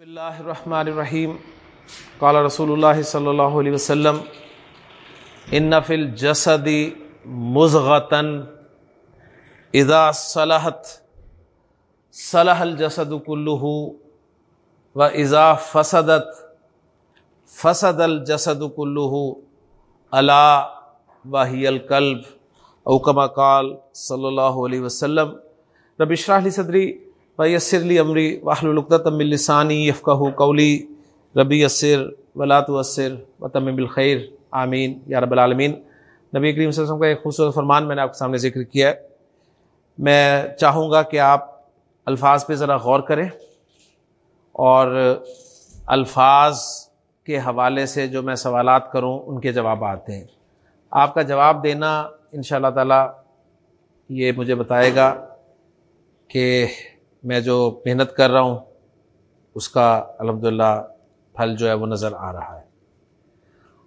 بسم اللہ الرحمن الرحیم۔ قال رسول اللہ صلی اللہ علیہ وسلم، ان فی الجسد مزغتن اذا صلحت، صلح الجسد کلہ و اذا فسدت، فسد الجسد کلہ الا وحی القلب۔ او قال صلی اللہ علیہ وسلم۔ رب اشرح صدری۔ ویسر لی امری واہل القدت من لسانی یفقہ قولی ربی یسر ولا تؤثر وتمم بالخیر آمین یا رب العالمین۔ نبی کریم صلی اللہ علیہ وسلم کا ایک خوبصورت فرمان میں نے آپ کے سامنے ذکر کیا ہے۔ میں چاہوں گا کہ آپ الفاظ پہ ذرا غور کریں اور الفاظ کے حوالے سے جو میں سوالات کروں ان کے جوابات دیں آپ کا جواب دینا ان شاء اللہ تعالیٰ یہ مجھے بتائے گا کہ میں جو محنت کر رہا ہوں، اس کا الحمد للہ پھل جو ہے وہ نظر آ رہا ہے۔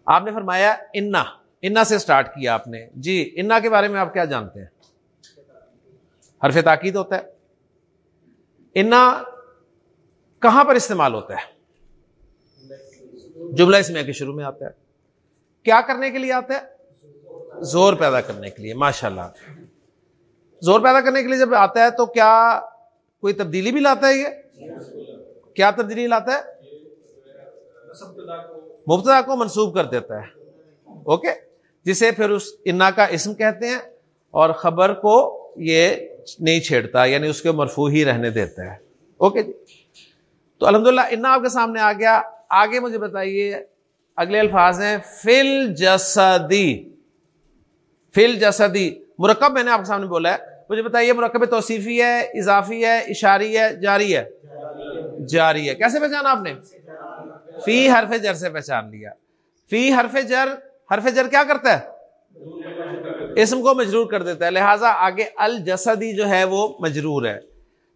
آپ نے فرمایا انا انا سے اسٹارٹ کیا آپ نے۔ جی انا کے بارے میں آپ کیا جانتے ہیں؟ حرف تاکید ہوتا ہے۔ انا کہاں پر استعمال ہوتا ہے؟ جملہ اس میں کے شروع میں آتا ہے۔ کیا کرنے کے لیے آتا ہے؟ زور پیدا کرنے کے لیے ماشاء اللہ زور پیدا کرنے کے لیے جب آتا ہے تو کیا کوئی تبدیلی بھی لاتا ہے یہ؟ کیا تبدیلی لاتا ہے؟ مبتدا کو منسوب کر دیتا ہے۔ اوکے؟ جسے پھر اس انا کا اسم کہتے ہیں اور خبر کو یہ نہیں چھیڑتا یعنی اس کے مرفو ہی رہنے دیتا ہے۔ اوکے جی؟ تو الحمد للہ انا آپ کے سامنے آ گیا۔ آگے مجھے بتائیے، اگلے الفاظ ہیں، فل جسدی۔ فل جسدی، مرکب میں نے آپ کے سامنے بولا ہے۔ مجھے بتائیے مرکب توصیفی ہے، اضافی ہے، اشاری ہے، جاری ہے؟ جاری ہے۔ کیسے پہچانا آپ نے؟ فی حرف جر سے پہچان لیا۔ فی حرف جر حرف جر کیا کرتا ہے؟ اسم کو مجرور کر دیتا ہے۔ لہٰذا آگے الجسدی جو ہے وہ مجرور ہے۔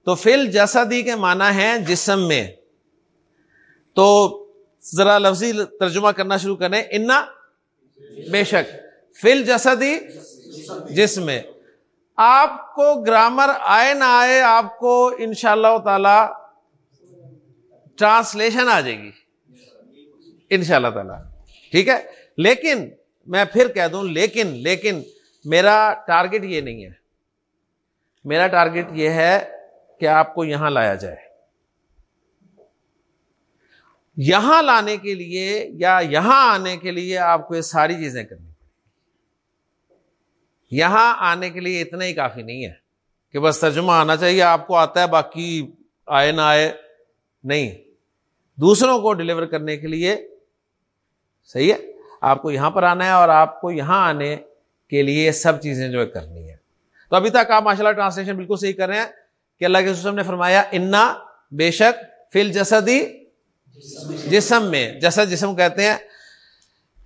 تو فل جسدی کے معنی ہے جسم میں۔ تو ذرا لفظی ترجمہ کرنا شروع کریں۔ انا، بے شک۔ فل جسدی جسم میں۔ آپ کو گرامر آئے نہ آئے، آپ کو ان شاء اللہ تعالی ٹرانسلیشن آ جائے گی۔ ان شاء اللہ تعالی۔ ٹھیک ہے؟ لیکن میں پھر کہہ دوں، لیکن لیکن میرا ٹارگٹ یہ نہیں ہے۔ میرا ٹارگٹ یہ ہے کہ آپ کو یہاں لایا جائے۔ یہاں لانے کے لیے یا یہاں آنے کے لیے آپ کو یہ ساری چیزیں کرنی۔ یہاں آنے کے لیے اتنا ہی کافی نہیں ہے کہ بس ترجمہ آنا چاہیے، آپ کو آتا ہے، باقی آئے نہ آئے، نہیں۔ دوسروں کو ڈلیور کرنے کے لیے صحیح ہے، آپ کو یہاں پر آنا ہے اور آپ کو یہاں آنے کے لیے سب چیزیں جو ہے کرنی ہے تو ابھی تک آپ ماشاء اللہ ٹرانسلیشن بالکل صحیح کر رہے ہیں کہ اللہ کے حسم نے فرمایا، انا بے شک فل جسدی جسم میں، جسد جسم کہتے ہیں۔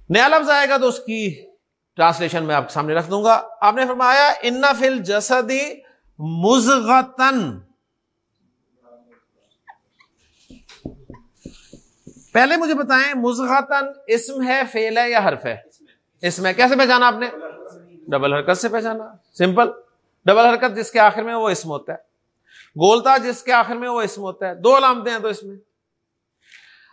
نیا لفظ آئے گا تو اس کی ٹرانسلیشن میں آپ کے سامنے رکھ دوں گا۔ آپ نے فرمایا، ان فل جسدی مزغتن پہلے مجھے بتائیں مزغتن اسم ہے فیل ہے یا حرف ہے؟ اسم ہے کیسے پہچانا آپ نے؟ ڈبل حرکت سے پہچانا۔ سمپل۔ ڈبل حرکت جس کے آخر میں وہ اسم ہوتا ہے۔ گولتا جس کے آخر میں وہ اسم ہوتا ہے۔ دو علامتیں ہیں تو اس میں۔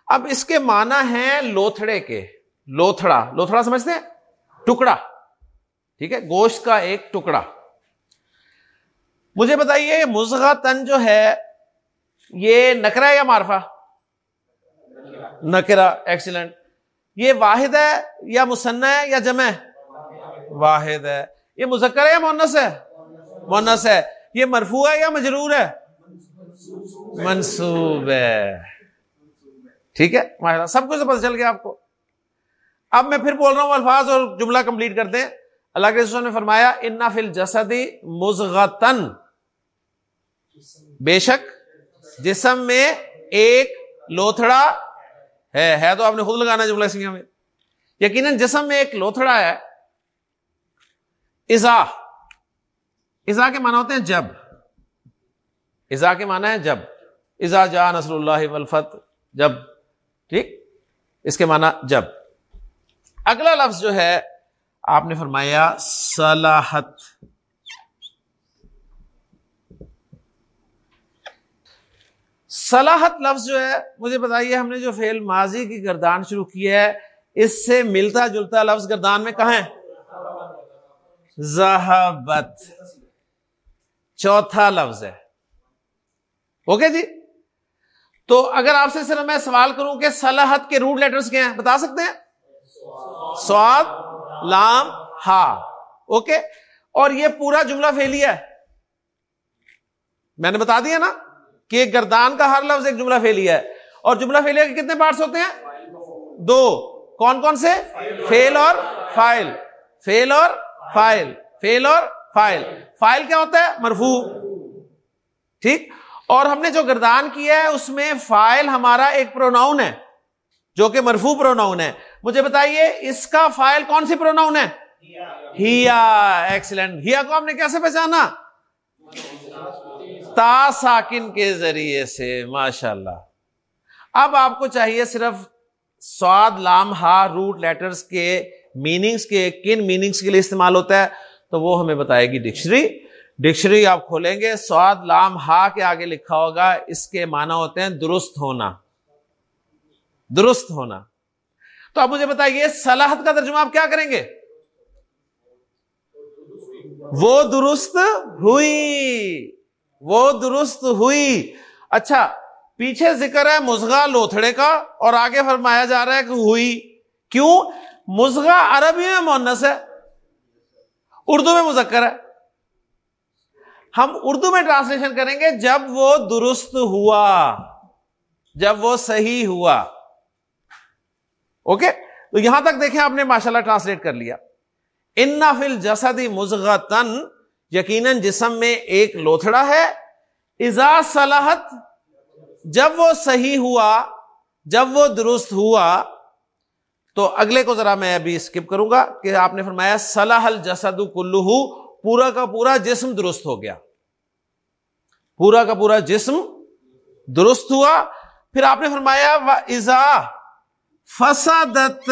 اب اس کے معنی ہیں لوتھڑے کے۔ لوتھڑا۔ لوتھڑا سمجھتے ہیں؟ ٹکڑا، ٹھیک ہے، گوشت کا ایک ٹکڑا۔ مجھے بتائیے مزغا تن جو ہے، یہ نکرا یا مارفا نکرا ایکسیلنٹ یہ واحد ہے یا مسنا ہے یا جمع؟ واحد ہے۔ یہ مذکر ہے یا مونس ہے؟ مونس ہے۔ یہ مرفوع ہے یا مجرور ہے؟ منصوب ہے۔ ٹھیک ہے سب کچھ پتہ چل گیا آپ کو۔ اب میں پھر بول رہا ہوں الفاظ اور جملہ کمپلیٹ کرتے ہیں اللہ کے رسول نے فرمایا انا فل جسدی مزغتن بے شک، جسم میں ایک لوتھڑا ہے۔ ہے تو آپ نے خود لگانا جملہ سنگھ میں۔ یقیناً جسم میں ایک لوتھڑا ہے۔ ازا۔ ازا کے معنی ہوتے ہیں جب۔ ازا کے معنی ہے جب۔ ازا جا نصر اللہ ولفت جب۔ ٹھیک؟ اس کے معنی جب۔ اگلا لفظ جو ہے، آپ نے فرمایا صلاحت۔ صلاحت لفظ جو ہے، مجھے بتائیے، ہم نے جو فیل ماضی کی گردان شروع کی ہے، اس سے ملتا جلتا لفظ گردان میں کہاں ہے؟ زہبت چوتھا لفظ ہے۔ اوکے جی؟ تو اگر آپ سے صرف میں سوال کروں کہ صلاحت کے روٹ لیٹرز کیا ہیں، بتا سکتے ہیں؟ سواد لام، ہا، اوکے؟ اور یہ پورا جملہ فیلیا ہے۔ میں نے بتا دیا نا کہ گردان کا ہر لفظ ایک جملہ فیلیا ہے۔ اور جملہ فیلیا کے کتنے پارٹس ہوتے ہیں؟ دو۔ کون کون سے؟ فیل اور فائل۔ فیل اور فائل۔ فیل اور فائل۔ فائل کیا ہوتا ہے؟ مرفو ٹھیک؟ اور ہم نے جو گردان کیا ہے، اس میں فائل ہمارا ایک پروناؤن ہے، جو کہ مرفو پروناؤن ہے۔ مجھے بتائیے، اس کا فائل کون سی پروناؤن ہے؟ ہیا ایکسلنٹ ہیا کو آپ نے کیسے پہچانا؟ تا ساکن کے ذریعے سے ماشاء اللہ اب آپ کو چاہیے صرف سواد، لام، ہا، روٹ لیٹرز کے میننگز کے کن میننگز کے لیے استعمال ہوتا ہے، تو وہ ہمیں بتائے گی ڈکشنری ڈکشنری آپ کھولیں گے، سواد، لام، ہا کے آگے لکھا ہوگا، اس کے معنی ہوتے ہیں درست ہونا. درست ہونا. تو آپ مجھے بتائیے صلاحت کا ترجمہ آپ کیا کریں گے؟ وہ درست ہوئی، وہ درست ہوئی۔ اچھا پیچھے ذکر ہے مزغا لوتھڑے کا اور آگے فرمایا جا رہا ہے کہ ہوئی۔ کیوں؟ مزغا عربی میں مونس ہے، اردو میں مذکر ہے۔ ہم اردو میں ٹرانسلیشن کریں گے، جب وہ درست ہوا، جب وہ صحیح ہوا۔ اوکے؟ تو یہاں تک دیکھیں آپ نے ماشاء اللہ ٹرانسلیٹ کر لیا۔ ان فل جسدی مزغ تن یقیناً جسم میں ایک لوتھڑا ہے۔ ازا صلاحت جب وہ صحیح ہوا، جب وہ درست ہوا، تو اگلے کو ذرا میں ابھی اسکپ کروں گا کہ آپ نے فرمایا صلاح الجسد کلو پورا کا پورا جسم درست ہو گیا۔ پورا کا پورا جسم درست ہوا۔ پھر آپ نے فرمایا ازا فسادت.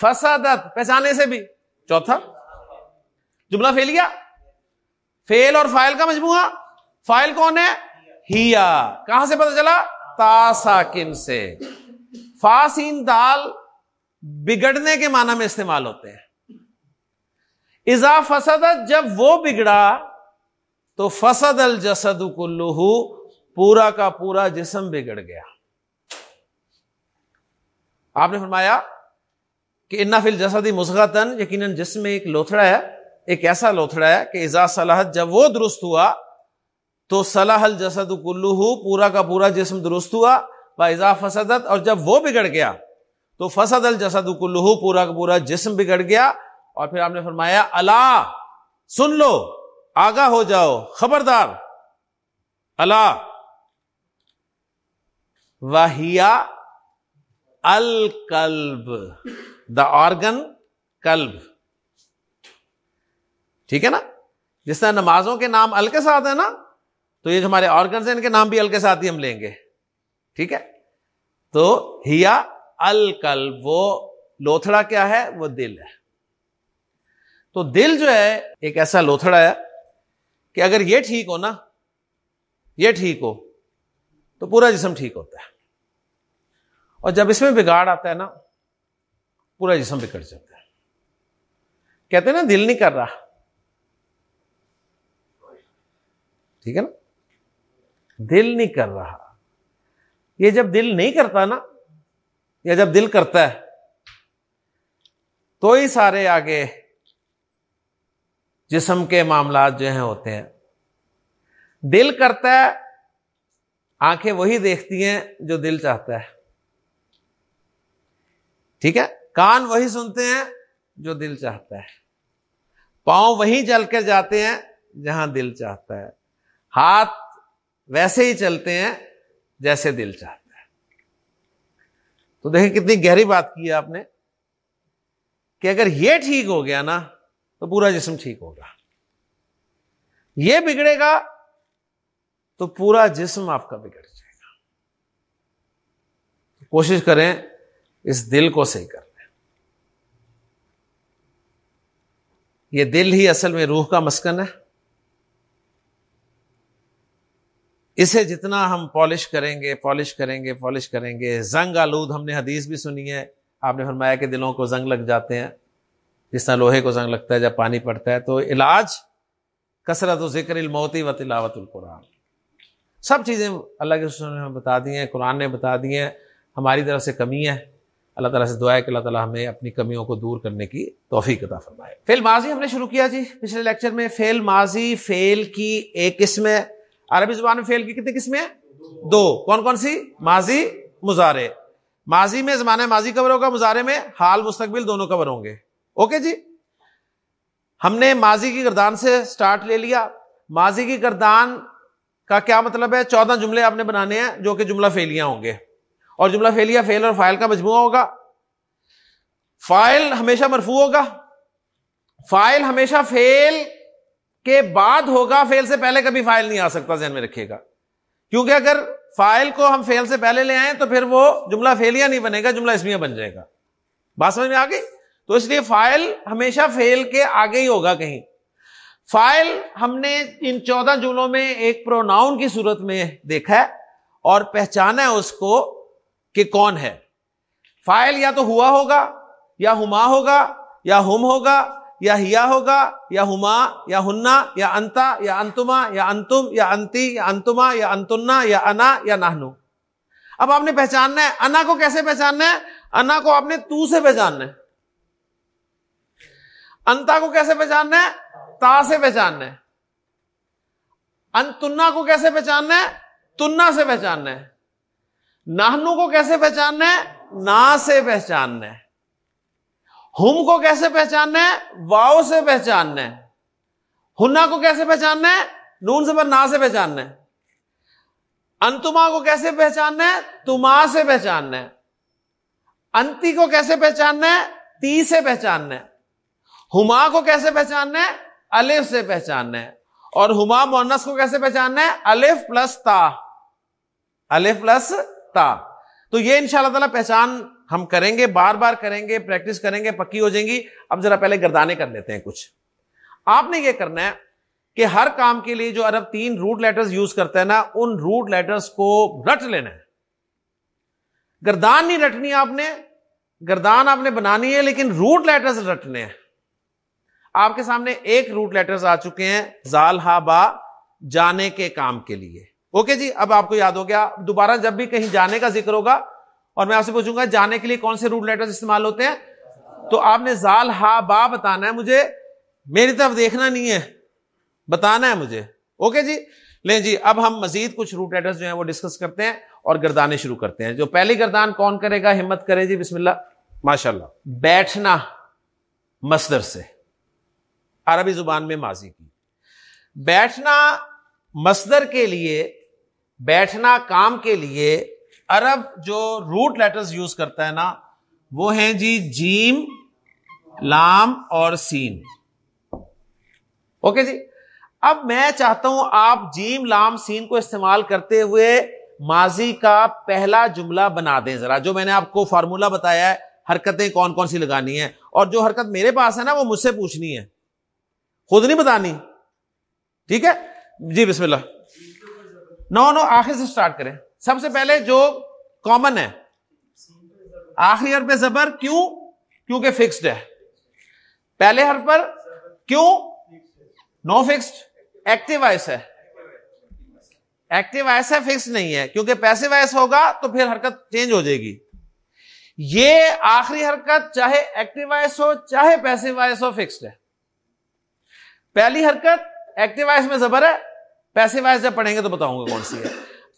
فسادت. پہچانے سے بھی. چوتھا. جملہ فیل گیا. فیل اور فائل کا مجموعہ. فائل کون ہے؟ ہیا. کہاں سے پتا چلا؟ تاساکن سے. فاسین دال بگڑنے کے معنی میں استعمال ہوتے ہیں. ازا فسد جب وہ بگڑا، تو فسد الجسد کلو پورا کا پورا جسم بگڑ گیا۔ آپ نے فرمایا کہ انا فل جسدی مسغتن یقیناً جسم میں ایک لوتھڑا ہے، ایک ایسا لوتھڑا ہے کہ ازا صلاحت جب وہ درست ہوا، تو صلاح الجسد کلو پورا کا پورا جسم درست ہوا۔ ازا فسدت، اور جب وہ بگڑ گیا، تو فسد الجسد کلو پورا کا پورا جسم بگڑ گیا۔ اور پھر آپ نے فرمایا، اللہ، سن لو، آگاہ ہو جاؤ، خبردار، اللہ واہیا الکلب دا آرگن کلب ٹھیک ہے نا؟ جس طرح نمازوں کے نام ال کے ساتھ ہے نا، تو یہ جو ہمارے آرگنس ہیں، ان کے نام بھی ال کے ساتھ ہی ہم لیں گے۔ ٹھیک ہے؟ تو ہیا الکلب وہ لوتھڑا کیا ہے؟ وہ دل ہے۔ تو دل جو ہے، ایک ایسا لوتھڑا ہے کہ اگر یہ ٹھیک ہو نا، یہ ٹھیک ہو، تو پورا جسم ٹھیک ہوتا ہے۔ اور جب اس میں بگاڑ آتا ہے نا، پورا جسم بگڑ جاتا ہے۔ کہتے ہیں نا، دل نہیں کر رہا۔ ٹھیک ہے نا؟ دل نہیں کر رہا۔ یہ جب دل نہیں کرتا نا، یا جب دل کرتا ہے، تو ہی سارے آگے جسم کے معاملات جو ہیں ہوتے ہیں۔ دل کرتا ہے، آنکھیں وہی دیکھتی ہیں جو دل چاہتا ہے۔ ٹھیک ہے؟ کان وہی سنتے ہیں جو دل چاہتا ہے۔ پاؤں وہیں چل کر جاتے ہیں جہاں دل چاہتا ہے۔ ہاتھ ویسے ہی چلتے ہیں جیسے دل چاہتا ہے۔ تو دیکھیں کتنی گہری بات کی ہے آپ نے کہ اگر یہ ٹھیک ہو گیا نا تو پورا جسم ٹھیک ہوگا۔ یہ بگڑے گا تو پورا جسم آپ کا بگڑ جائے گا۔ کوشش کریں اس دل کو صحیح کر لیں یہ دل ہی اصل میں روح کا مسکن ہے۔ اسے جتنا ہم پالش کریں گے، پالش کریں گے، پالش کریں گے۔ زنگ آلود ہم نے حدیث بھی سنی ہے۔ آپ نے فرمایا کہ دلوں کو زنگ لگ جاتے ہیں۔ جس طرح لوہے کو زنگ لگتا ہے، جب پانی پڑتا ہے۔ تو علاج کثرت و ذکر الموتی و تلاوت القرآن۔ سب چیزیں اللہ کے نے بتا دی ہیں، قرآن نے بتا دی ہیں۔ ہماری طرف سے کمی ہے۔ اللہ تعالیٰ سے دعا ہے کہ اللہ تعالیٰ ہمیں اپنی کمیوں کو دور کرنے کی توفیق عطا فرمائے۔ فیل ماضی ہم نے شروع کیا جی پچھلے لیکچر میں۔ فیل ماضی فیل کی ایک قسم ہے۔ عربی زبان میں فیل کی کتنی قسمیں دو۔ کون کون سی؟ ماضی مظاہرے ماضی میں زمانہ ماضی کور ہوگا؟ مظاہرے میں حال، مستقبل دونوں کور ہوں گے؟ اوکے جی؟ ہم نے ماضی کی گردان سے سٹارٹ لے لیا۔ ماضی کی گردان کا کیا مطلب ہے؟ چودہ جملے آپ نے بنانے ہیں جو کہ جملہ فیلیاں ہوں گے۔ اور جملہ فیلیا فیل اور فائل کا مجموعہ ہوگا۔ فائل ہمیشہ مرفوع ہوگا۔ فائل ہمیشہ فیل کے بعد ہوگا فیل سے پہلے کبھی فائل نہیں آ سکتا ذہن میں رکھے گا۔ کیونکہ اگر فائل کو ہم فیل سے پہلے لے آئیں تو پھر وہ جملہ فیلیا نہیں بنے گا، جملہ اسمیہ بن جائے گا۔ بات سمجھ میں آ گئی؟ تو اس لیے فائل ہمیشہ فیل کے آگے ہی ہوگا کہیں۔ فائل ہم نے ان چودہ جملوں میں ایک پروناؤن کی صورت میں دیکھا ہے اور پہچانا ہے اس کو کہ کون ہے؟ فائل یا تو ہوا ہوگا، یا ہما ہوگا، یا ہم ہوگا، یا ہیا ہوگا، یا ہما، یا ہننا یا انتا، یا انتما، یا انتم، یا انتی، یا انتما، یا انتنا، یا انا، یا نہنو اب آپ نے پہچاننا ہے، انا کو کیسے پہچاننا ہے؟ انا کو آپ نے تو سے پہچاننا ہے۔ انتا کو کیسے پہچاننا ہے؟ تا سے پہچاننا ہے۔ انتنا کو کیسے پہچاننا ہے؟ تنا سے پہچاننا ہے۔ نہنو کو کیسے پہچاننا ہے؟ نا سے پہچاننا ہے۔ ہم کو کیسے پہچاننا ہے؟ واؤ سے پہچاننا ہے۔ ہنا کو کیسے پہچاننا ہے؟ نون سے نا سے پہچاننا ہے۔ انتما کو کیسے پہچاننا ہے؟ تما سے پہچاننا ہے۔ انتی کو کیسے پہچاننا ہے؟ تی سے پہچاننا ہے۔ ہما کو کیسے پہچاننا ہے؟ الف سے پہچاننا ہے۔ اور ہما مونس کو کیسے پہچاننا ہے؟ الف پلس تا۔ الف پلس تا تو یہ ان شاء اللہ تعالی پہچان ہم کریں گے، بار بار کریں گے، پریکٹس کریں گے، پکی ہو جائیں گی۔ اب ذرا پہلے گردانے کر لیتے ہیں کچھ۔ آپ نے یہ کرنا ہے کہ ہر کام کے لیے جو عرب تین روٹ لیٹرز یوز کرتا ہے نا، ان روٹ لیٹرز کو رٹ لینا ہے۔ گردان نہیں رٹنی آپ نے، گردان آپ نے بنانی ہے، لیکن روٹ لیٹرز رٹنے ہیں۔ آپ کے سامنے ایک روٹ لیٹرز آ چکے ہیں، زال ہا با، جانے کے کام کے لیے۔ اوکے جی اب آپ کو یاد ہو گیا، دوبارہ جب بھی کہیں جانے کا ذکر ہوگا، اور میں آپ سے پوچھوں گا جانے کے لیے کون سے روٹ لیٹر استعمال ہوتے ہیں؟ تو آپ نے زال، ہا، با بتانا ہے مجھے، میری طرف دیکھنا نہیں ہے، بتانا ہے مجھے۔ اوکے جی؟ لیں جی اب ہم مزید کچھ روٹ لیٹر جو ہیں وہ ڈسکس کرتے ہیں اور گردانے شروع کرتے ہیں۔ جو پہلی گردان کون کرے گا؟ ہمت کرے جی بسم اللہ۔ ماشاء اللہ بیٹھنا مصدر سے، عربی زبان میں ماضی کی۔ بیٹھنا مصدر کے لیے بیٹھنا کام کے لیے عرب جو روٹ لیٹرز یوز کرتا ہے نا، وہ ہیں جی جیم، لام اور سین۔ اوکے جی؟ اب میں چاہتا ہوں آپ جیم، لام، سین کو استعمال کرتے ہوئے ماضی کا پہلا جملہ بنا دیں ذرا۔ جو میں نے آپ کو فارمولا بتایا ہے، حرکتیں کون کون سی لگانی ہیں۔ اور جو حرکت میرے پاس ہے نا، وہ مجھ سے پوچھنی ہے۔ خود نہیں بتانی؟ ٹھیک ہے؟ جی بسم اللہ۔ نو نو، آخر سے اسٹارٹ کریں۔ سب سے پہلے جو کامن ہے۔ آخری حرف پہ زبر کیوں؟ کیونکہ فکسڈ ہے۔ پہلے حرف پر کیوں؟ نو فکسڈ ایکٹیو وائس ہے۔ ایکٹیو وائس ہے فکس نہیں ہے۔ کیونکہ پیسے وائس ہوگا تو پھر حرکت چینج ہو جائے گی۔ یہ آخری حرکت چاہے ایکٹیو وائس ہو، چاہے پیسے وائس ہو فکسڈ ہے۔ پہلی حرکت ایکٹیو وائس میں زبر ہے۔ پیسے وائس جب پڑھیں گے تو بتاؤں گا کون سی ہے۔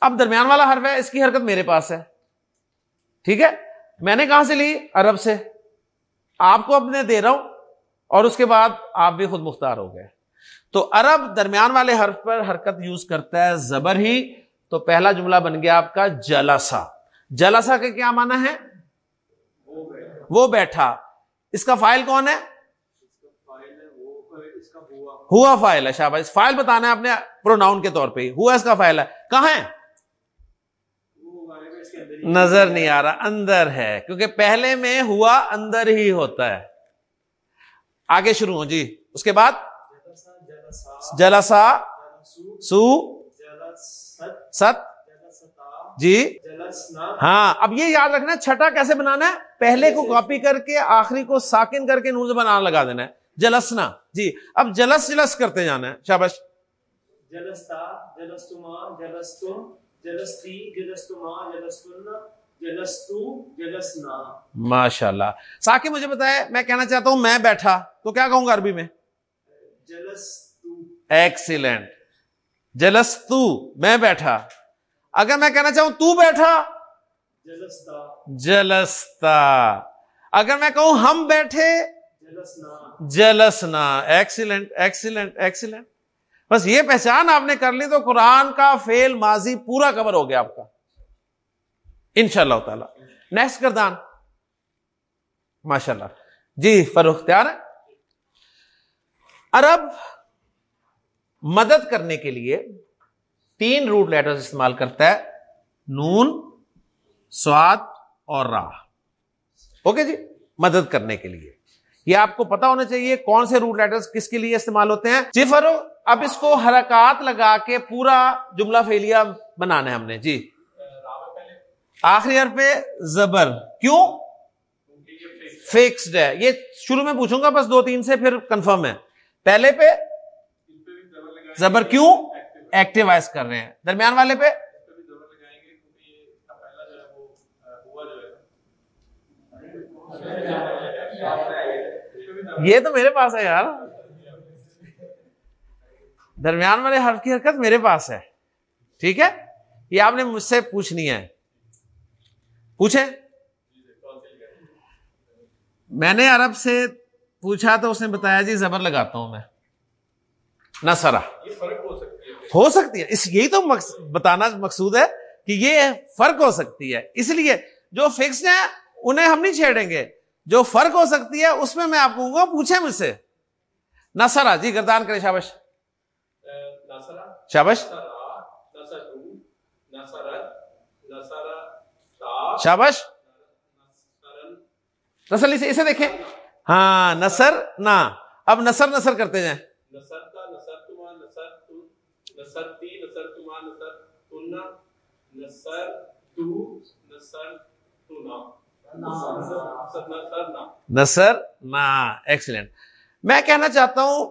اب درمیان والا حرف ہے، اس کی حرکت میرے پاس ہے۔ ٹھیک ہے؟ میں نے کہاں سے لی؟ عرب سے۔ آپ کو اپنے دے رہا ہوں اور اس کے بعد آپ بھی خود مختار ہو گئے۔ تو عرب درمیان والے حرف پر حرکت یوز کرتا ہے زبر ہی۔ تو پہلا جملہ بن گیا آپ کا جلسا جلسا کا کیا مانا ہے؟ وہ بیٹھا۔ اس کا فائل کون ہے؟ ہوا فائل ہے شاہباز فائل بتانا ہے اپنے پروناؤن کے طور پہ ہوا اس کا فائل ہے۔ کہاں ہے؟ نظر نہیں آ رہا اندر ہے۔ کیونکہ پہلے میں ہوا اندر ہی ہوتا ہے۔ آگے شروع ہو جی۔ اس کے بعد؟ جلسا سو۔ ست۔ جی۔ ہاں اب یہ یاد رکھنا چھٹا کیسے بنانا ہے؟ پہلے کو کاپی کر کے آخری کو ساکن کر کے نور بنانا لگا دینا ہے۔ جلسنا۔ جی اب جلس جلس کرتے جانا ہے شابش جلستا جلستما جلستم جلستی جلستما جلستن جلستو جلسنا۔ ماشاء اللہ ساکی مجھے بتائے میں کہنا چاہتا ہوں میں بیٹھا تو کیا کہوں گا عربی میں؟ ایکسیلنٹ۔ جلستو میں بیٹھا۔ اگر میں کہنا چاہوں تو بیٹھا۔ جلستا۔ جلستا۔ اگر میں کہوں ہم بیٹھے۔ جلسنا۔ جلسنا ایکسیلنٹ ایکسیلنٹ ایکسیلنٹ بس یہ پہچان آپ نے کر لی تو قرآن کا فیل ماضی پورا کور ہو گیا آپ کا۔ ان شاء اللہ تعالی۔ نیکسٹ کردان ماشاء اللہ جی فروخ تیار ہے۔ عرب مدد کرنے کے لیے تین روٹ لیٹر استعمال کرتا ہے۔ نون، سواد اور راہ۔ اوکے جی؟ مدد کرنے کے لیے۔ یہ آپ کو پتا ہونا چاہیے کون سے روٹ لیٹر کس کے لیے استعمال ہوتے ہیں؟ جی فرو اب اس کو حرکات لگا کے پورا جملہ فیلیا بنانا ہے ہم نے۔ جی۔ آخری حرف پہ زبر۔ کیوں؟ فکسڈ ہے۔ یہ شروع میں پوچھوں گا بس دو تین سے، پھر کنفرم ہے۔ پہلے پہ زبر کیوں؟ ایکٹیوائز کر رہے ہیں۔ درمیان والے پہ یہ تو میرے پاس ہے یار۔ درمیان والے حرف کی حرکت میرے پاس ہے۔ ٹھیک ہے؟ یہ آپ نے مجھ سے پوچھنی ہے۔ پوچھے میں نے عرب سے پوچھا تو اس نے بتایا جی زبر لگاتا ہوں میں۔ نہ سرا۔ ہو سکتی ہے۔ اس یہی تو بتانا مقصود ہے کہ یہ فرق ہو سکتی ہے۔ اس لیے جو فکس ہیں انہیں ہم نہیں چھیڑیں گے۔ جو فرق ہو سکتی ہے اس میں میں آپ کو گا پوچھے مجھ سے۔ نسرا جی گردان کرے شابش۔ شابش؟ شابش؟ نسل اسے اسے دیکھیں۔ ہاں نسر نہ اب نسر نسر کرتے جائیں۔ نصر نا ایکسیلنٹ میں کہنا چاہتا ہوں،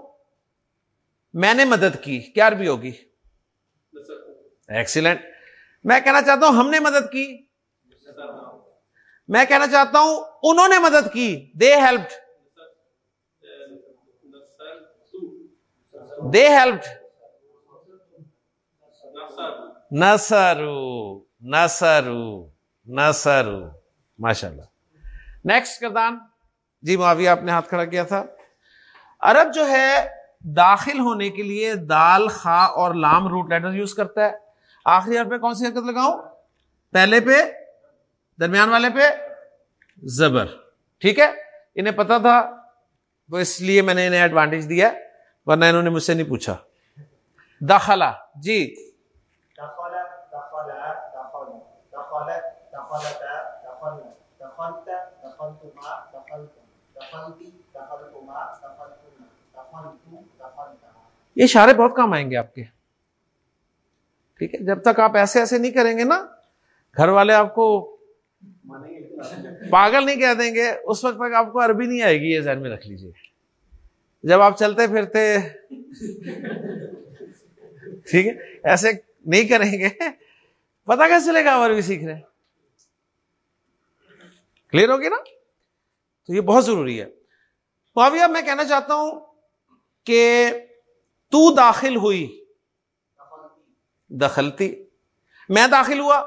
میں نے مدد کی کیا بھی ہوگی؟ ایکسیلنٹ میں کہنا چاہتا ہوں، ہم نے مدد کی؟ میں کہنا چاہتا ہوں، انہوں نے مدد کی؟ دے ہیلپ دے ہیلپ نسرو نسرو نسرو ماشاء اللہ نیکسٹ کردان۔ جی معاویہ، آپ نے ہاتھ کھڑا کیا تھا۔ عرب جو ہے، داخل ہونے کے لیے دال، خا اور لام روٹ لیٹر یوز کرتا ہے۔ آخری حرف پہ کون سی حرکت لگاؤں؟ پہلے پہ، درمیان والے پہ، زبر۔ ٹھیک ہے؟ انہیں پتا تھا تو اس لیے میں نے انہیں ایڈوانٹیج دیا ورنہ انہوں نے مجھ سے نہیں پوچھا۔ داخلہ جی۔ یہ اشارے بہت کام آئیں گے آپ کے۔ ٹھیک ہے، جب تک آپ ایسے ایسے نہیں کریں گے نا، گھر والے آپ کو پاگل نہیں کہہ دیں گے۔ اس وقت تک آپ کو عربی نہیں آئے گی، یہ ذہن میں رکھ لیجیے جب آپ چلتے پھرتے، ٹھیک ہے، ایسے نہیں کریں گے۔ پتا کیسے چلے گا عربی سیکھ رہے کلیئر ہوگی نا؟ تو یہ بہت ضروری ہے۔ معاویہ، میں کہنا چاہتا ہوں کہ تو داخل ہوئی۔ دخلتی۔ میں داخل ہوا۔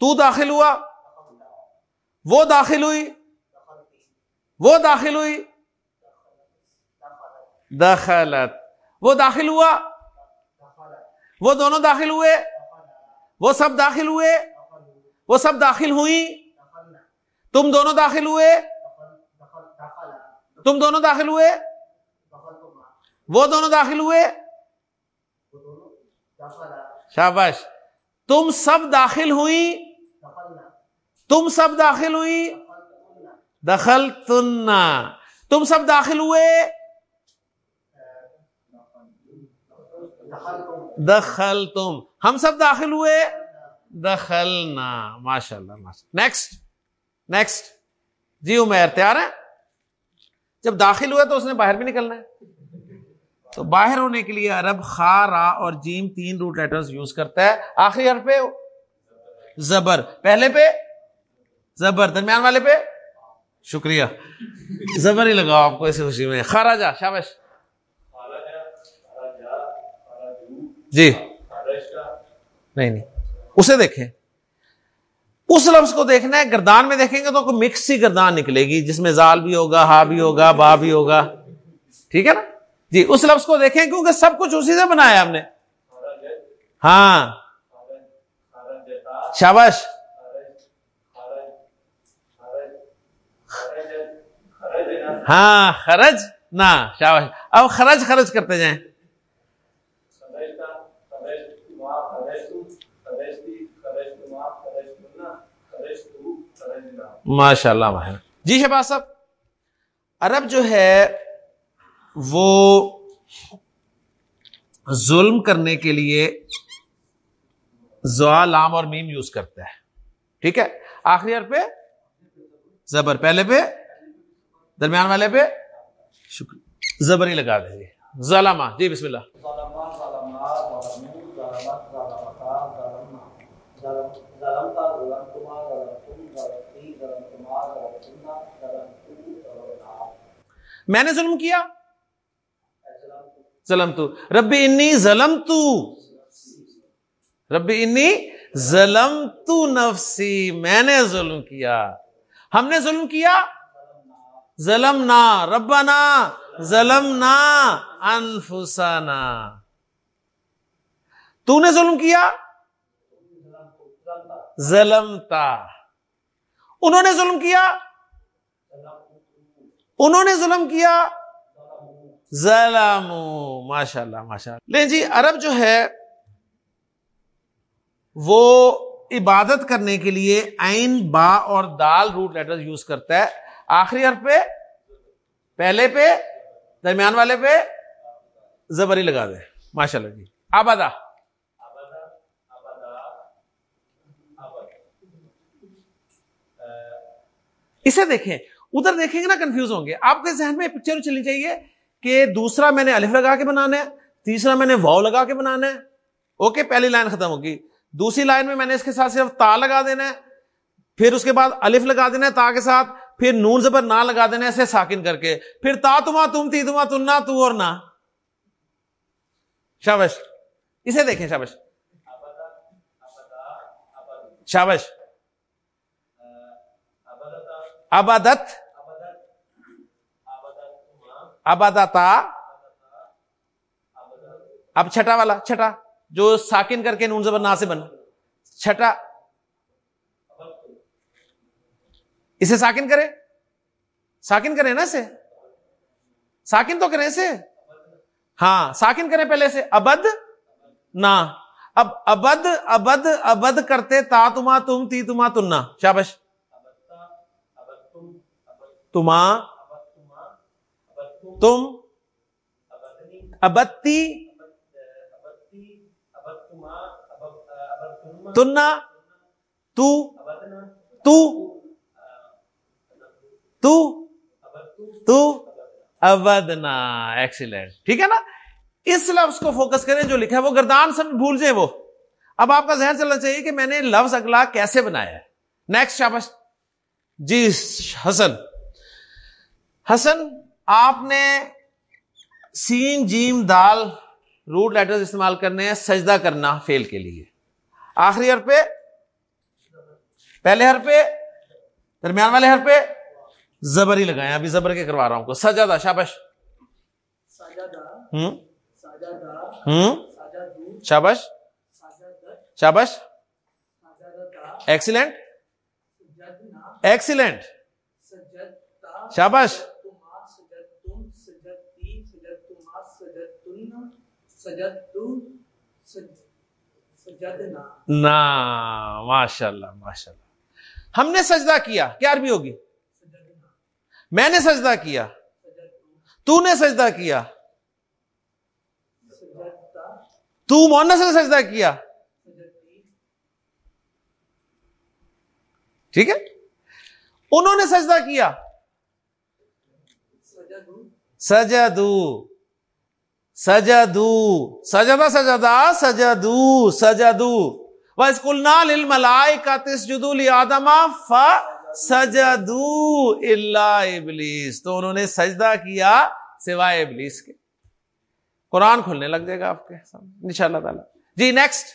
تو داخل ہوا۔ وہ داخل ہوئی۔ وہ داخل ہوئی۔ دخلت۔ وہ داخل ہوا۔ وہ دونوں داخل ہوئے۔ وہ سب داخل ہوئے۔ وہ سب داخل ہوئی۔ تم دونوں داخل ہوئے؟ تم دونوں داخل ہوئے؟ وہ دونوں داخل ہوئے؟ شابش تم سب داخل ہوئی؟ تم سب داخل ہوئی؟ دخل تننا تم سب داخل ہوئے؟ دخل تم ہم سب داخل ہوئے؟ دخل نا ماشاء اللہ نیکسٹ نیکسٹ جی عمیر تیار ہے جب داخل ہوئے تو اس نے باہر بھی نکلنا ہے۔ تو باہر ہونے کے لیے عرب خا، را اور جیم تین روٹ لیٹر یوز کرتا ہے۔ آخری حرف پہ۔ زبر۔ پہلے پہ۔ زبر۔ درمیان والے پہ۔ شکریہ۔ زبر ہی لگاؤ، آپ کو ایسی خوشی میں۔ خاراجا شابش۔ جی۔ نہیں نہیں۔ اسے دیکھیں۔ اس لفظ کو دیکھنا ہے، گردان میں دیکھیں گے تو مکس ہی گردان نکلے گی، جس میں زال بھی ہوگا، ہا بھی ہوگا، با بھی ہوگا۔ ٹھیک ہے نا؟ جی اس لفظ کو دیکھیں کیونکہ سب کچھ اسی سے بنایا ہم نے۔ ہاں۔ شابش ہاں خرج۔ نہ شابش اب خرج خرچ کرتے جائیں۔ ماشاء اللہ ماہر جی شہباز صاحب، عرب جو ہے، وہ ظلم کرنے کے لیے زوا لام اور میم یوز کرتا ہے۔ ٹھیک ہے؟ آخری حرف پہ؟ زبر۔ پہلے پہ؟ درمیان والے پہ؟ شکریہ زبر ہی لگا دیں ظلمہ جی بسم اللہ۔ میں نے ظلم کیا؟ ظلم تو ربی انی ظلم تو ربی انی ظلم تو نفسی۔ میں نے ظلم کیا۔ ہم نے ظلم کیا؟ ظلم نہ ربنا ظلم نہ انفسانا تو نے ظلم کیا؟ ظلمتا۔ انہوں نے ظلم کیا؟ انہوں نے ظلم کیا؟ ظلم ماشاء اللہ ماشاء اللہ لے جی عرب جو ہے، وہ عبادت کرنے کے لیے عین، با اور دال روٹ لیٹر یوز کرتا ہے۔ آخری حرف پہ، پہلے پہ، درمیان والے پہ زبری لگا دے۔ ماشاء اللہ جی۔ آبادا اسے دیکھیں۔ ادھر دیکھیں گے نا کنفیوز ہوں گے۔ آپ کے ذہن میں پکچر چلنی چاہیے کہ دوسرا میں نے الف لگا کے بنانا ہے، تیسرا میں نے واؤ لگا کے بنانا ہے۔ اوکے پہلی لائن ختم ہوگی۔ دوسری لائن میں میں نے اس کے ساتھ صرف تا لگا دینا ہے، پھر اس کے بعد الف لگا دینا ہے تا کے ساتھ، پھر نون زبر نہ لگا دینا ایسے ساکن کر کے۔ پھر تا تما تم تھی تما تم نہ تو اور نہ شابش، اسے دیکھیں شابش۔ شابش ابادت ابادتا اب چھٹا والا چھٹا جو ساکن کر کے نون زبر نا سے بن چھٹا اسے ساکن کرے ساکن کرے نا اسے ساکن تو کریں اسے ہاں ساکن کریں پہلے سے ابد نہ اب ابد ابد ابد کرتے تا تما تم تی تما تننا شابش تما تم ابتی تننا تو تو تو ابدنا ایکسیلنٹ ٹھیک ہے نا اس لفظ کو فوکس کریں جو لکھا ہے وہ گردان سب بھول جائیں وہ اب آپ کا ذہن چلنا چاہیے کہ میں نے لفظ اگلا کیسے بنایا ہے؟ نیکسٹ شابش جی حسن حسن آپ نے سین جیم دال روٹ لیٹر استعمال کرنے ہیں سجدہ کرنا فیل کے لیے۔ آخری ہر پہ پہلے ہر پہ درمیان والے ہر پہ زبر ہی لگائے ابھی زبر کے کروا رہا ہوں کو سجادہ شابش۔ ہوں؟ ہوں؟ شابش۔ شابش۔ ایکسیلنٹ ایکسیلنٹ شابش۔ ماشاء اللہ ماشاء اللہ ہم نے سجدہ کیا کیا عربی ہوگی؟ میں نے سجدہ کیا۔ تو۔ نے سجدہ کیا۔ تو مونس نے سجدہ کیا۔ ٹھیک ہے؟ انہوں نے سجدہ کیا۔ سجدو۔ سجدو، سجدہ سجدا سجدو سجدو۔ وَإِسْقُلْنَا لِلْمَلَائِكَةِ اسْجُدُوا لِآدَمَ فَسَجَدُوا إِلَّا إِبْلِيسِ۔ تو انہوں نے سجدہ کیا سوائے ابلیس کے۔ قرآن کھلنے لگ جائے گا آپ کے سامنے، انشاءاللہ تعالی۔ جی نیکسٹ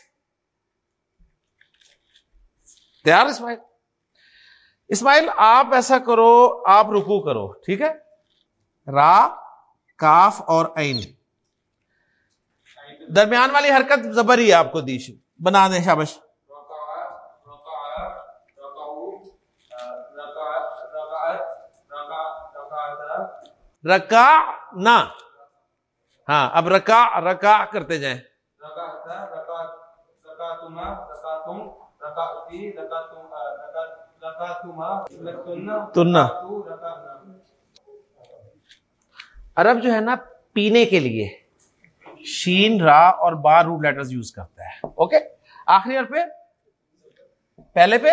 تیار اسماعیل؟ اسماعیل، آپ ایسا کرو، آپ رکو کرو، ٹھیک ہے؟ را، کاف اور عین۔ درمیان والی حرکت زبر ہی آپ کو دی بنا دیں شابش۔ رکا نہ۔ ہاں اب رکا رکا کرتے جائیں۔ تننا عرب جو ہے نا، پینے کے لیے۔ شین را اور بار روٹ لیٹرز یوز کرتا ہے۔ اوکے؟ آخری اور پہ۔ پہلے پہ۔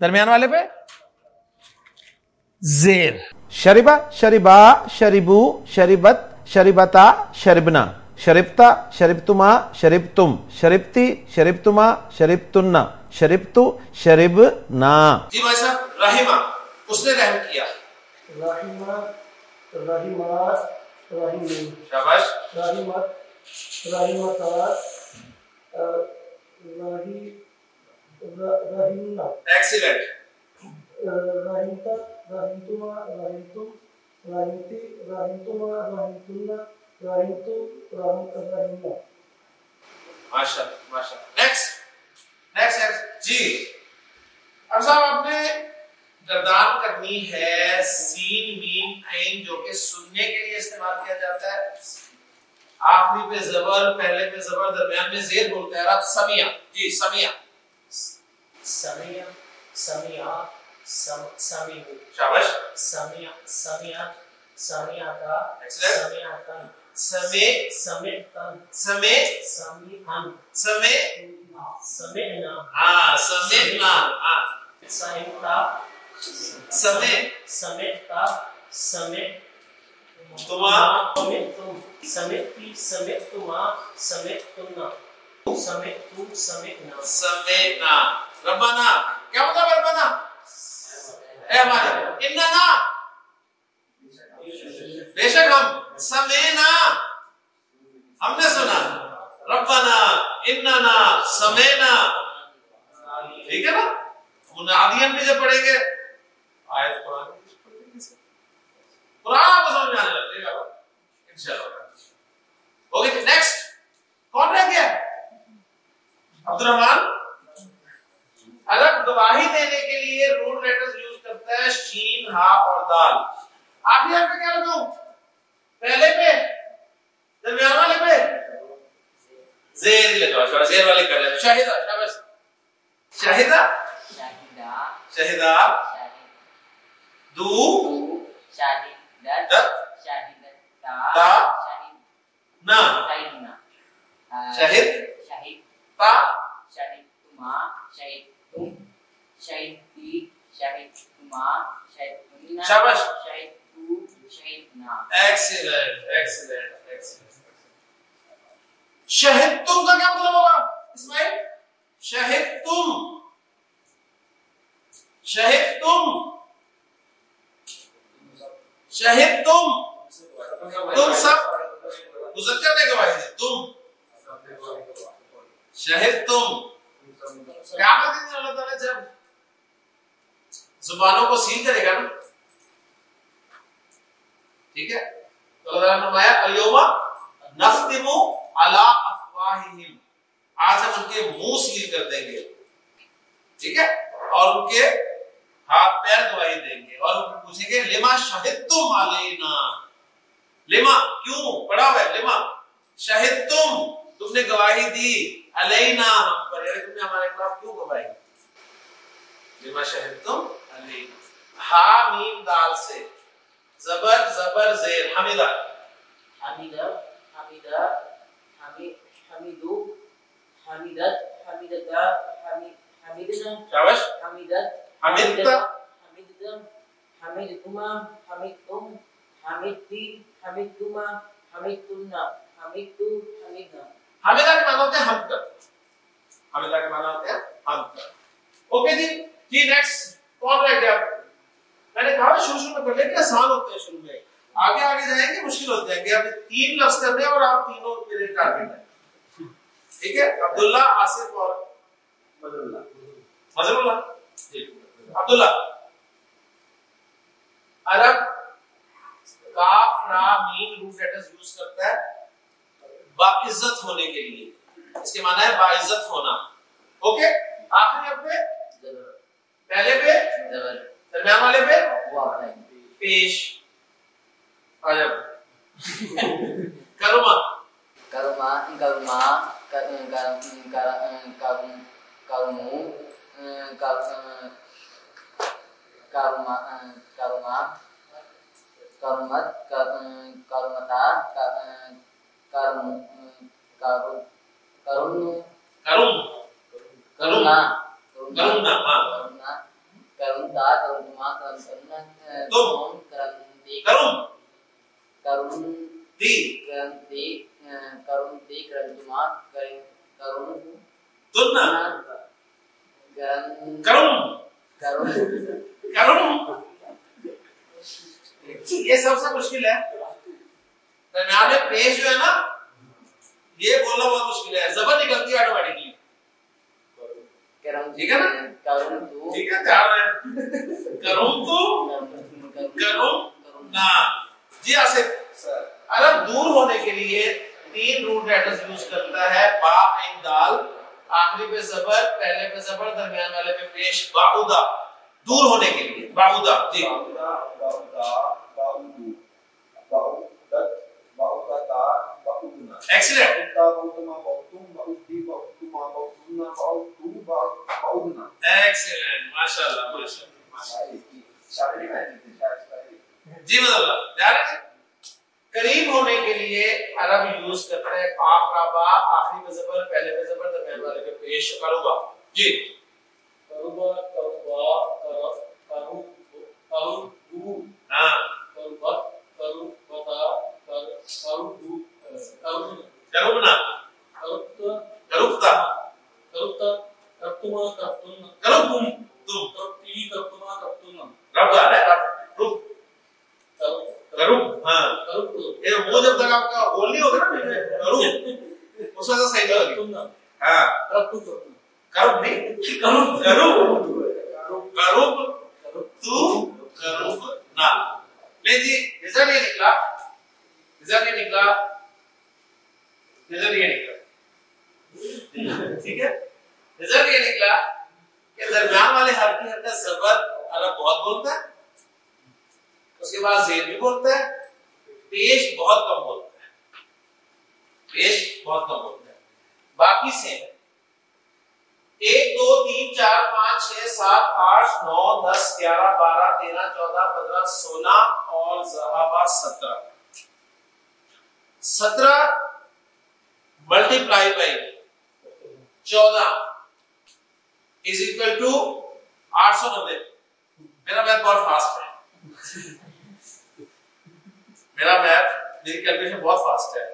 درمیان والے پہ۔ زیر۔ شریبا شریبا شریبو شریبت شریبتا شربنا شریبتا شریبتما شریبتم۔ شریبتی شریبتما شریبتنا۔ شریبتو شریب نا جی بھائی صاحب رحمہ اس نے رحم کیا۔ رحمہ رحمہ رحیم شاباش؟ رحمت رحمت رحیم ایکسیلنٹ رحمتا رحمتما رحمتم رحمتی رحمتما رحمتنا رحمتو رحمت رحمنا ماشاءاللہ ماشاءاللہ۔ نیکسٹ جی۔ اب صاحب آپ نے گردان کرنی ہے سین مین عین جو کہ سننے کے لیے استعمال کیا جاتا ہے۔ آخری پہ زبر پہلے پہ زبر درمیان میں زیر بولتا ہے آپ سمیہ جی سمیہ سمیہ سمیہ سمیہ شابش؟ سمیہ سمیہ سمیہ کا سمیہ کا سمے سمے سمے سمے سمے سمعنا ہاں سمعنا ہاں۔ سمع سمعتا سمع تما. سمعتم سمعتی سمعتما سمعتنا سمعتو سمعنا سمعنا ربنا. کیا مطلب ربنا؟ اے ہمارے. اننا. بے شک ہم سمعنا ہم نے سنا. ربنا. اننا. سمینا. ٹھیک ہے نا؟ منادین بھی جب پڑھیں گے آیت قرآن قرآن آپ کو سمجھ آنے لگے گا انشاءاللہ۔ اوکے نیکسٹ کون رہ گیا؟ عبد الرحمان الگ گواہی دینے کے لیے رول لیٹرز یوز کرتا ہے شین ہا اور دال۔ آپ یہاں پہ کیا لگاؤں پہلے پہ درمیان والے پہ۔ زیر لگا زیر والے کر لیں۔ شاہدہ شابش۔ شاہدہ۔ شاہدہ۔ دو شاہدت شاہدتا نا شاہد شاہد تا شاہد تما شاہد تم شاہد تی شاہد تما شاہد تمنا شابش شاہد تو شاہد نا ایکسیلنٹ ایکسیلنٹ ایکسیلنٹ شہد تم کا کیا مطلب ہوگا اسماعیل شہد تم شہد تم شہد تم! تم سب گزر نے گواہی دی تم! شہد تم! کیا مطلب اللہ تعالیٰ جب زبانوں کو سیل کرے گا نا، ٹھیک ہے؟ تو اللہ تعالیٰ نے فرمایا الیوما نختمو افواہہم۔ آج ہم ان کے منہ سیل کر دیں گے۔ ٹھیک ہے؟ اور ان کے ہاتھ پیر گواہی دیں گے اور کو پوچھیں گے لما شہدتم علینا۔ لما کیوں؟ پڑھا ہوا ہے لما شہدتم تم نے گواہی دی۔ علینا ہم پر۔ یعنی تم نے ہمارے خلاف کیوں گواہی لما شہدتم علینا۔ ہا میم دال سے۔ زبر زبر زیر۔ حمیدہ حمیدہ حمیدہ حمیدو حمیدت حمیدتا حمیدنا شاباش؟ حمیدت حمیدتا حمیدتم حمیدتما حمیدتم حمیدتی حمیدتما حمیدتنا حمیدتو حمیدنا حمیدہ کے معنی ہوتے ہیں کر حمیدہ کے معنی ہوتے ہیں کر اوکے جی جی نیکسٹ کون رہ گیا میں نے کہا شروع شروع میں کر لیں کہ آسان ہوتے ہیں شروع میں آگے آگے جائیں گے مشکل ہو جائیں گے اب تین لفظ کرنے ہیں اور آپ تینوں میرے ٹارگیٹ ہیں ٹھیک ہے عبداللہ آصف اور مظہر اللہ مظہر اللہ جی عبداللہ۔ عرب کاف، را، میم روٹ لیٹرز یوز کرتا ہے باعزت ہونے کے لیے۔ اس کے معنی ہے باعزت ہونا۔ اوکے؟ آخری اپنے زبر پہلے پہ۔ درمیان والے پہ۔ پیش۔ عجب۔ کرما۔ کرما کرما کرم کرم کرمو کرما کرما کرمت کرمتا کرم کرم یہ سب سے مشکل ہے۔ درمیان میں پیش جو ہے نا یہ بولنا بہت مشکل ہے۔ زبر نکلتی ہے آٹومیٹکلی ٹھیک ہے نا؟ ٹھیک ہے تیار ہے کرم تو؟ کرم نا جی آصف عرب دور ہونے کے لیے تین روٹ لیٹرز یوز کرتا ہے با عین دال آخری پہ زبر پہلے پہ زبر درمیان والے پہ پیش باعودا دور ہونے کے لیے۔ باعودا جی۔ ایکسیلنٹ ایکسیلنٹ ماشاءاللہ ماشاءاللہ جی اللہ۔ قریب ہونے کے لیے عرب یوز کرتا ہے قاف با آخری پہ زبر پہلے پہ زبر درمیان والے پہ پیش کروا جی۔ کروبا کروبا کرو کرو ہاں۔ کروبت کرو بتا کر کرو دو کرو کربنا کرتا کربتا کرتما کرتنا تم کرتی کرتما کرتنا رب ہے رب کرو ہاں کرو یہ وہ جب تک آپ کا ہول نہیں ہوگا نا کرب اس وقت صحیح ہوگی ہاں کرتو کرتنا کرب نہیں کرب کرب کرب تو کرب نا جی، نہیں جی رزلٹ یہ نکلا۔ رزلٹ یہ نکلا۔ رزلٹ یہ نکلا۔ ٹھیک ہے؟ رزلٹ یہ نکلا کہ درمیان والے حرف کی حرکت زبر عرب بہت بولتا ہے۔ اس کے بعد زیر بھی بولتا ہے۔ پیش بہت کم بولتا ہے۔ پیش بہت کم بولتا ہے۔ باقی سیم۔ ہے ایک، دو، تین، چار، پانچ، چھ، سات، آٹھ، نو، دس، گیارہ، بارہ، تیرہ، چودہ، پندرہ، سولہ اور زہابا سترہ۔ سترہ ملٹی پلائی بائی چودہ از اکول ٹو آٹھ سو نبے میرا میتھ بہت فاسٹ ہے۔ میرا میتھ میری کیلکولیشن بہت فاسٹ ہے۔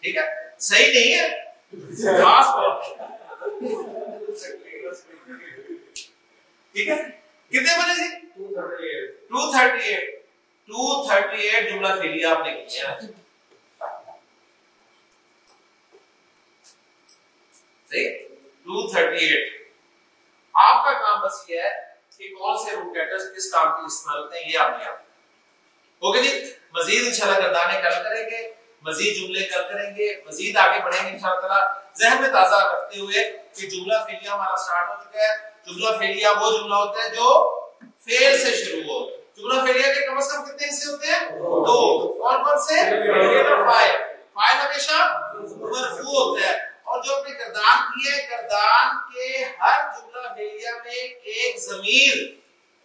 ٹھیک ہے؟ صحیح نہیں ہے؟ فاسٹ بہت۔ ٹھیک ہے؟ کتنے بنے جی two thirty eight two thirty eight جملہ فیلیا آپ نے کیا ٹو تھرٹی ایٹ آپ کا کام بس یہ ہے کہ کون سے روٹ لیٹرز کس کام کے استعمال ہوتے ہیں یہ آپ نے اوکے جی؟ مزید انشاءاللہ گردانے کل کریں گے، مزید جملے کل کریں گے، مزید آگے بڑھیں گے انشاءاللہ۔ ذہن میں تازہ رکھتے ہوئے کہ جملہ فعلیہ ہمارا سٹارٹ ہو چکا ہے۔ جملہ فعلیہ وہ جملہ ہوتا ہے جو فعل سے شروع ہو۔ جملہ فعلیہ کے کم از کم کتنے حصے ہوتے ہیں؟ دو۔ کون کون سے؟ اور فاعل۔ فاعل ہمیشہ مرفوع ہوتا ہے۔ اور جو اپنے کردان کی ہے کردان کے ہر جملہ فعلیہ میں ایک ضمیر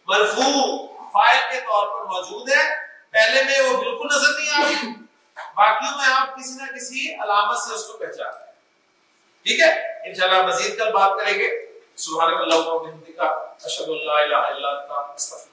مرفوع فاعل کے طور پر موجود ہے۔ پہلے میں وہ بالکل نظر نہیں آ رہی باقیوں میں آپ کسی نہ کسی علامت سے اس کو پہچانتے ہیں۔ ٹھیک ہے؟ انشاءاللہ مزید کل بات کریں گے۔ سبحانک اللہ و بحمدک، اشہد ان لا الہ الا انت، استغفرک